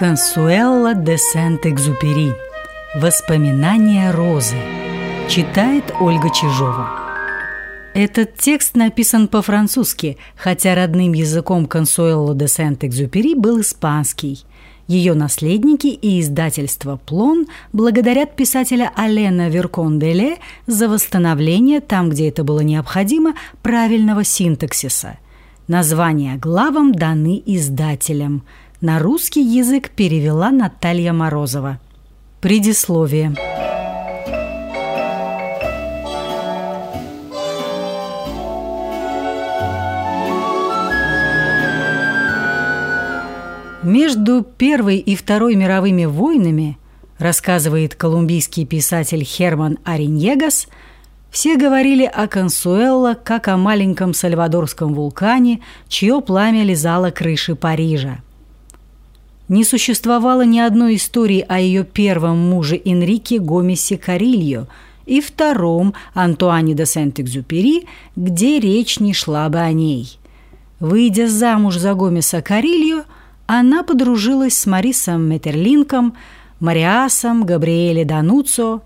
Консуэлла де Сент-Экзупери. Воспоминания Розы. Читает Ольга Чижова. Этот текст написан по-французски, хотя родным языком Консуэлло де Сент-Экзюпери был испанский. Ее наследники и издательство «Плон» благодарят писателя Алена Веркон-Деле за восстановление, там, где это было необходимо, правильного синтаксиса. Названия главам даны издателям – на русский язык перевела Наталья Морозова. Предисловие. Между Первой и Второй мировыми войнами, рассказывает колумбийский писатель Херман Ариньегас, все говорили о Консуэлло как о маленьком сальвадорском вулкане, чье пламя лизало крыши Парижа – не существовало ни одной истории о ее первом муже Энрике Гомесе Карильо и втором Антуане де Сент-Экзюпери, где речь не шла бы о ней. Выйдя замуж за Гомеса Карильо, она подружилась с Марисом Метерлинком, Мариасом, Габриэле Дануцо.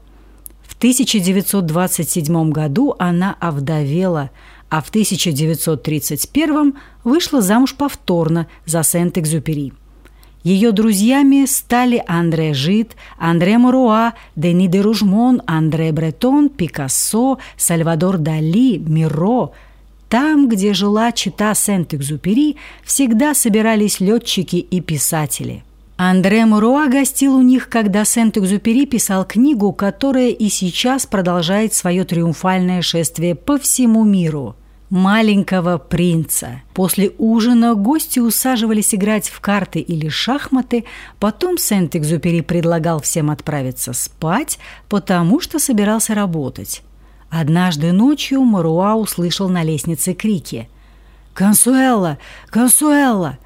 В 1927 году она овдовела, а в 1931 вышла замуж повторно за Сент-Экзюпери. Ее друзьями стали Андре Жит, Андре Моруа, Дени де Ружмон, Андре Бретон, Пикассо, Сальвадор Дали, Миро. Там, где жила чита Сент-Экзупери, всегда собирались летчики и писатели. Андре Муруа гостил у них, когда Сент-Экзюпери писал книгу, которая и сейчас продолжает свое триумфальное шествие по всему миру – маленького принца. После ужина гости усаживались играть в карты или шахматы, потом Сент-Экзюпери предлагал всем отправиться спать, потому что собирался работать. Однажды ночью Маруа услышал на лестнице крики «Консуэлла! Консуэлла!»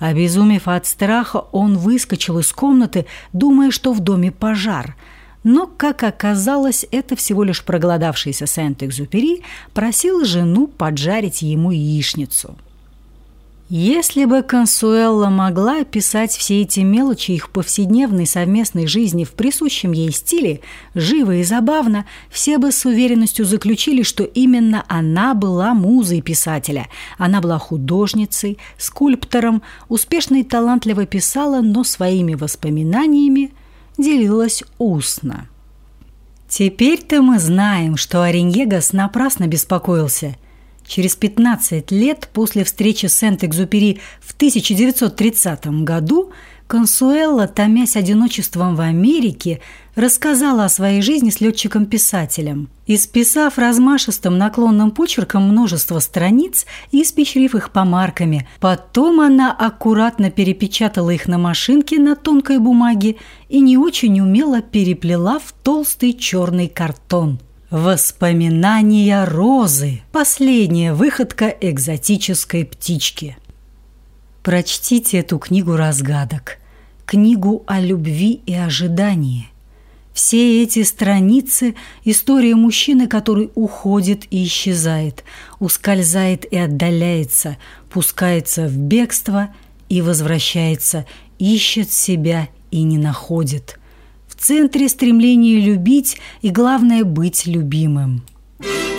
Обезумев от страха, он выскочил из комнаты, думая, что в доме пожар – но, как оказалось, это всего лишь проголодавшийся Сент-Экзюпери просил жену поджарить ему яичницу. Если бы Консуэлла могла описать все эти мелочи их повседневной совместной жизни в присущем ей стиле, живо и забавно, все бы с уверенностью заключили, что именно она была музой писателя. Она была художницей, скульптором, успешно и талантливо писала, но своими воспоминаниями делилась устно. Теперь-то мы знаем, что Ореньегас напрасно беспокоился. Через 15 лет после встречи с Сент-Экзупери в 1930 году Консуэлла, томясь одиночеством в Америке, рассказала о своей жизни с летчиком-писателем. Исписав размашистым наклонным почерком множество страниц и испещрив их помарками, потом она аккуратно перепечатала их на машинке на тонкой бумаге и не очень умело переплела в толстый черный картон. Воспоминания розы. Последняя выходка экзотической птички. Прочтите эту книгу разгадок книгу о любви и ожидании. Все эти страницы – история мужчины, который уходит и исчезает, ускользает и отдаляется, пускается в бегство и возвращается, ищет себя и не находит. В центре стремление любить и, главное, быть любимым –